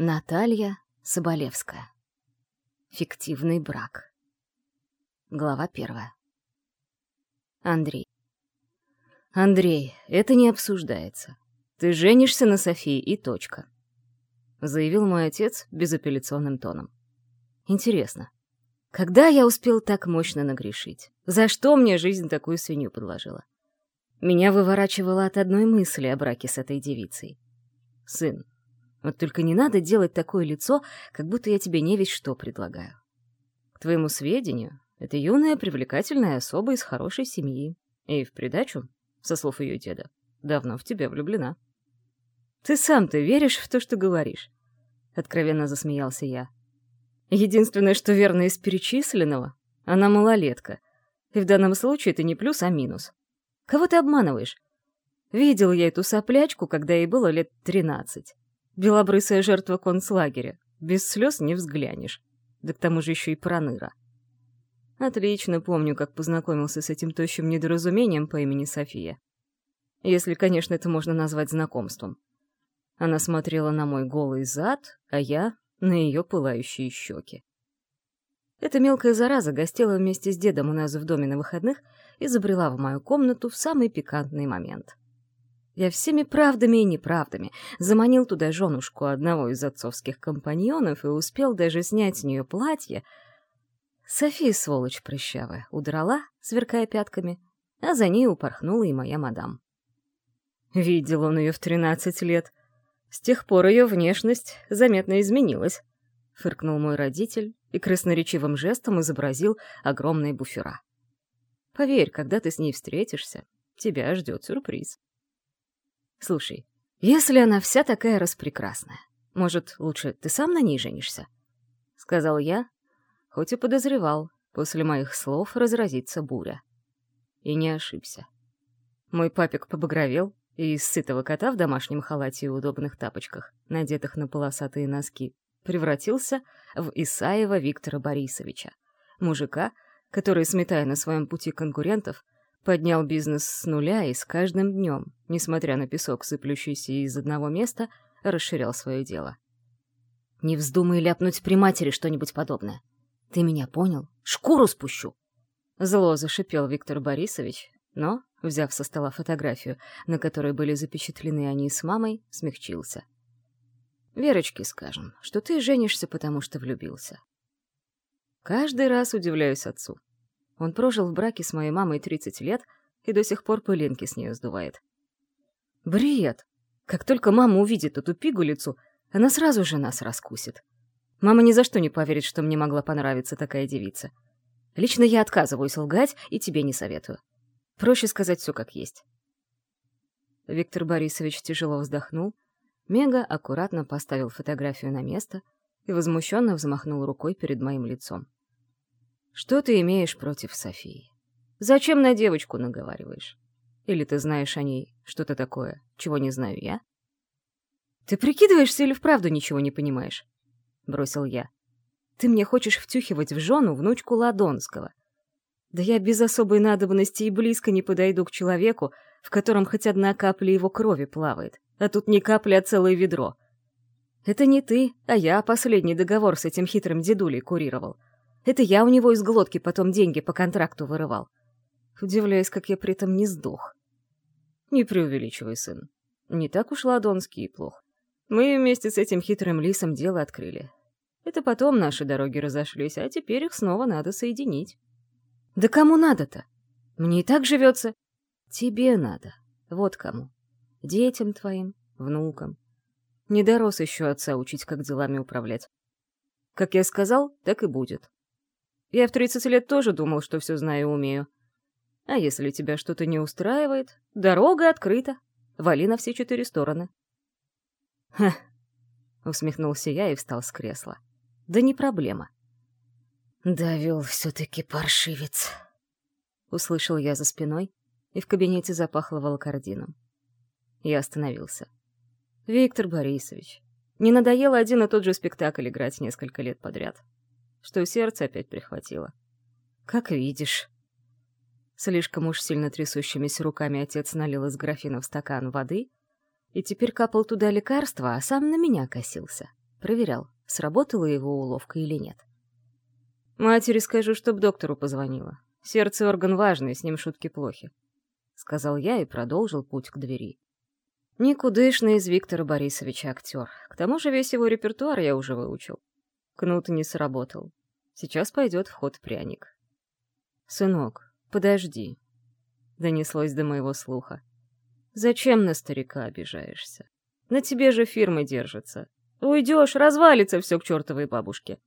Наталья Соболевская. Фиктивный брак. Глава первая. Андрей. «Андрей, это не обсуждается. Ты женишься на Софии и точка», — заявил мой отец безапелляционным тоном. «Интересно, когда я успел так мощно нагрешить? За что мне жизнь такую свинью подложила? Меня выворачивало от одной мысли о браке с этой девицей. Сын, вот только не надо делать такое лицо, как будто я тебе не весь что предлагаю. К твоему сведению, это юная привлекательная особа из хорошей семьи. И в придачу, со слов ее деда, давно в тебя влюблена. Ты сам-то веришь в то, что говоришь? Откровенно засмеялся я. Единственное, что верно из перечисленного, она малолетка. И в данном случае это не плюс, а минус. Кого ты обманываешь? Видел я эту соплячку, когда ей было лет тринадцать. Белобрысая жертва концлагеря. Без слез не взглянешь. Да к тому же еще и проныра. Отлично помню, как познакомился с этим тощим недоразумением по имени София. Если, конечно, это можно назвать знакомством. Она смотрела на мой голый зад, а я — на ее пылающие щеки. Эта мелкая зараза гостила вместе с дедом у нас в доме на выходных и забрела в мою комнату в самый пикантный момент. Я всеми правдами и неправдами заманил туда женушку одного из отцовских компаньонов и успел даже снять с нее платье. София, сволочь прыщавая, удрала, сверкая пятками, а за ней упорхнула и моя мадам. Видел он ее в тринадцать лет. С тех пор ее внешность заметно изменилась, — фыркнул мой родитель и красноречивым жестом изобразил огромные буфера. Поверь, когда ты с ней встретишься, тебя ждет сюрприз. Слушай, если она вся такая распрекрасная, может, лучше ты сам на ней женишься? Сказал я, хоть и подозревал, после моих слов разразится буря. И не ошибся. Мой папик побагровел, и из сытого кота в домашнем халате и удобных тапочках, надетых на полосатые носки, превратился в Исаева Виктора Борисовича, мужика, который, сметая на своем пути конкурентов, Поднял бизнес с нуля и с каждым днем, несмотря на песок, сыплющийся из одного места, расширял свое дело. «Не вздумай ляпнуть при матери что-нибудь подобное. Ты меня понял? Шкуру спущу!» Зло зашипел Виктор Борисович, но, взяв со стола фотографию, на которой были запечатлены они с мамой, смягчился. «Верочке скажем, что ты женишься, потому что влюбился». Каждый раз удивляюсь отцу. Он прожил в браке с моей мамой 30 лет и до сих пор пылинки с нее сдувает. Бред! Как только мама увидит эту пигулицу, она сразу же нас раскусит. Мама ни за что не поверит, что мне могла понравиться такая девица. Лично я отказываюсь лгать и тебе не советую. Проще сказать все как есть. Виктор Борисович тяжело вздохнул, Мега аккуратно поставил фотографию на место и возмущенно взмахнул рукой перед моим лицом. Что ты имеешь против Софии? Зачем на девочку наговариваешь? Или ты знаешь о ней что-то такое, чего не знаю я? Ты прикидываешься или вправду ничего не понимаешь? Бросил я. Ты мне хочешь втюхивать в жену внучку Ладонского. Да я без особой надобности и близко не подойду к человеку, в котором хоть одна капля его крови плавает, а тут не капля, а целое ведро. Это не ты, а я последний договор с этим хитрым дедулей курировал. Это я у него из глотки потом деньги по контракту вырывал. Удивляюсь, как я при этом не сдох. Не преувеличивай, сын. Не так уж Ладонский и плох. Мы вместе с этим хитрым лисом дело открыли. Это потом наши дороги разошлись, а теперь их снова надо соединить. Да кому надо-то? Мне и так живется. Тебе надо. Вот кому. Детям твоим, внукам. Не дорос еще отца учить, как делами управлять. Как я сказал, так и будет. Я в 30 лет тоже думал, что все знаю и умею. А если тебя что-то не устраивает, дорога открыта. Вали на все четыре стороны. Ха, усмехнулся я и встал с кресла. Да не проблема. Довел все-таки паршивец. Услышал я за спиной, и в кабинете запахло волокордином. Я остановился. Виктор Борисович, не надоело один и тот же спектакль играть несколько лет подряд что сердце опять прихватило. «Как видишь». Слишком уж сильно трясущимися руками отец налил из графина в стакан воды и теперь капал туда лекарства, а сам на меня косился. Проверял, сработала его уловка или нет. «Матери скажу, чтоб доктору позвонила. Сердце — орган важный, с ним шутки плохи», — сказал я и продолжил путь к двери. Никудышный из Виктора Борисовича актер. К тому же весь его репертуар я уже выучил. Кнут не сработал. Сейчас пойдет в ход пряник. «Сынок, подожди», — донеслось до моего слуха. «Зачем на старика обижаешься? На тебе же фирма держится. Уйдешь, развалится все к чертовой бабушке.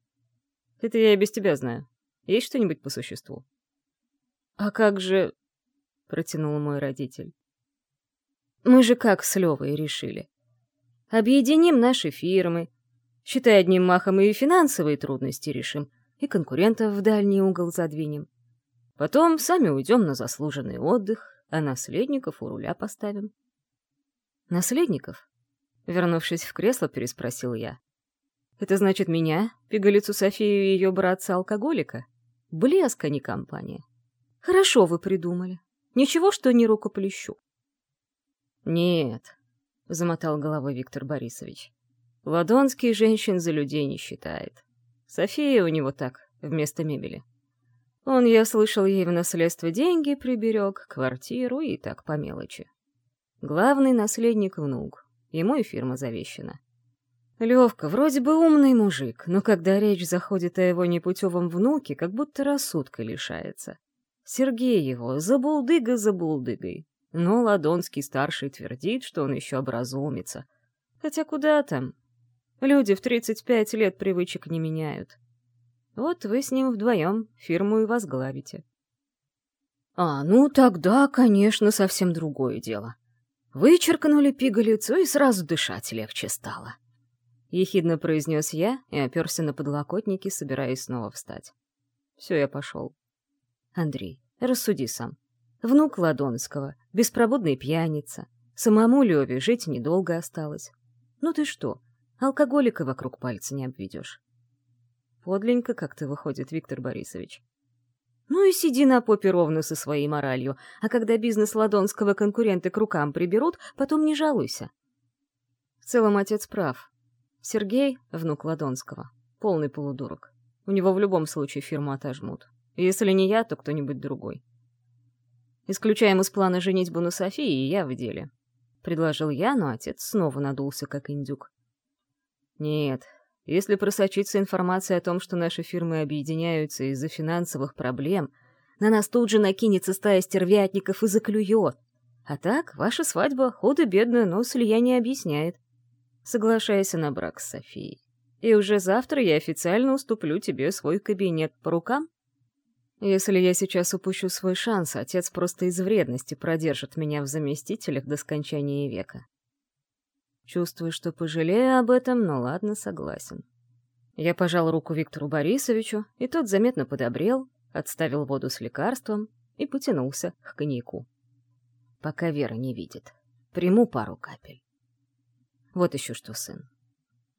Это я и без тебя знаю. Есть что-нибудь по существу?» «А как же...» — протянул мой родитель. Мы же как с Левой решили. Объединим наши фирмы. Считай, одним махом и финансовые трудности решим, и конкурентов в дальний угол задвинем. Потом сами уйдем на заслуженный отдых, а наследников у руля поставим. Наследников? Вернувшись в кресло, переспросил я. Это значит меня, пигалицу Софию и ее братца-алкоголика? Блеск, а не компания. Хорошо вы придумали. Ничего, что не рукоплещу. «Нет», — замотал головой Виктор Борисович. «Ладонский женщин за людей не считает. София у него так, вместо мебели. Он, я слышал, ей в наследство деньги приберег, квартиру и так по мелочи. Главный наследник внук, ему и фирма завещана. Левка вроде бы умный мужик, но когда речь заходит о его непутевом внуке, как будто рассудка лишается. Сергей его забулдыга за булдыгой, но Ладонский-старший твердит, что он еще образумится. Хотя куда там? Люди в 35 лет привычек не меняют. Вот вы с ним вдвоем фирму и возглавите. А, ну тогда, конечно, совсем другое дело. Вычеркнули пигалицу, и сразу дышать легче стало. Ехидно произнес я и оперся на подлокотники, собираясь снова встать. Все, я пошел. Андрей, рассуди сам. Внук Ладонского, беспробудный пьяница. Самому Леве жить недолго осталось. Ну ты что, алкоголика вокруг пальца не обведешь. Подленько как-то выходит, Виктор Борисович. Ну и сиди на попе ровно со своей моралью, а когда бизнес Ладонского конкуренты к рукам приберут, потом не жалуйся. В целом отец прав. Сергей, внук Ладонского, полный полудурок. У него в любом случае фирму отожмут. Если не я, то кто-нибудь другой. Исключаем из плана женитьбу на Софии, и я в деле. Предложил я, но отец снова надулся, как индюк. Нет, если просочится информация о том, что наши фирмы объединяются из-за финансовых проблем, на нас тут же накинется стая стервятников и заклюет. А так, ваша свадьба худо-бедно, но слияние объясняет. Соглашайся на брак с Софией. И уже завтра я официально уступлю тебе свой кабинет по рукам. Если я сейчас упущу свой шанс, отец просто из вредности продержит меня в заместителях до скончания века. Чувствую, что пожалею об этом, но ладно, согласен. Я пожал руку Виктору Борисовичу, и тот заметно подобрел, отставил воду с лекарством и потянулся к коньяку. Пока Вера не видит. Приму пару капель. Вот еще что, сын.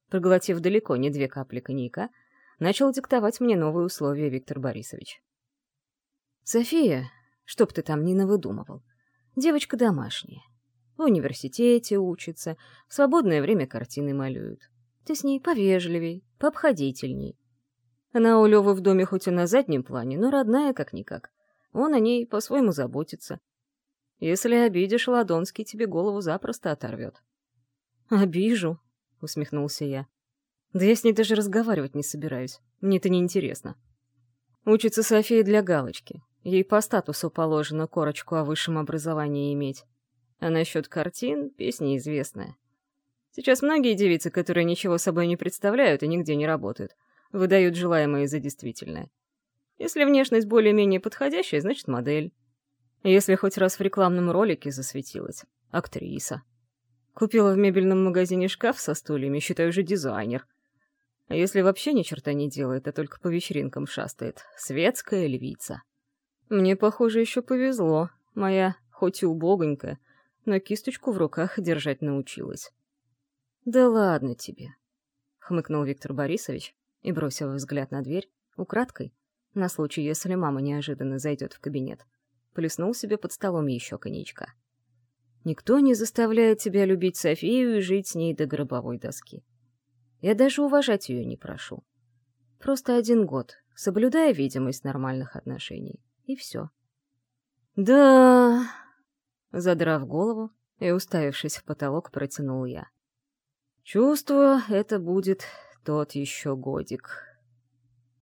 Проглотив далеко не две капли коньяка, начал диктовать мне новые условия Виктор Борисович. София, чтоб ты там ни навыдумывал, девочка домашняя. В университете учится, в свободное время картины малюют. Ты с ней повежливей, пообходительней. Она у Лёвы в доме хоть и на заднем плане, но родная как-никак. Он о ней по-своему заботится. Если обидишь, Ладонский тебе голову запросто оторвет. «Обижу», — усмехнулся я. «Да я с ней даже разговаривать не собираюсь. Мне это неинтересно. Учится София для галочки. Ей по статусу положено корочку о высшем образовании иметь. А насчет картин — песня известная. Сейчас многие девицы, которые ничего собой не представляют и нигде не работают, выдают желаемое за действительное. Если внешность более-менее подходящая, значит модель. Если хоть раз в рекламном ролике засветилась — актриса. Купила в мебельном магазине шкаф со стульями, считаю же дизайнер. А если вообще ни черта не делает, а только по вечеринкам шастает — светская львица. Мне, похоже, еще повезло. Моя, хоть и убогонькая, но кисточку в руках держать научилась. «Да ладно тебе», — хмыкнул Виктор Борисович и бросил взгляд на дверь, украдкой, на случай, если мама неожиданно зайдет в кабинет, плеснул себе под столом еще коньячка. «Никто не заставляет тебя любить Софию и жить с ней до гробовой доски. Я даже уважать ее не прошу. Просто один год, соблюдая видимость нормальных отношений. И все. «Да...» Задрав голову и уставившись в потолок, протянул я. «Чувствую, это будет тот еще годик».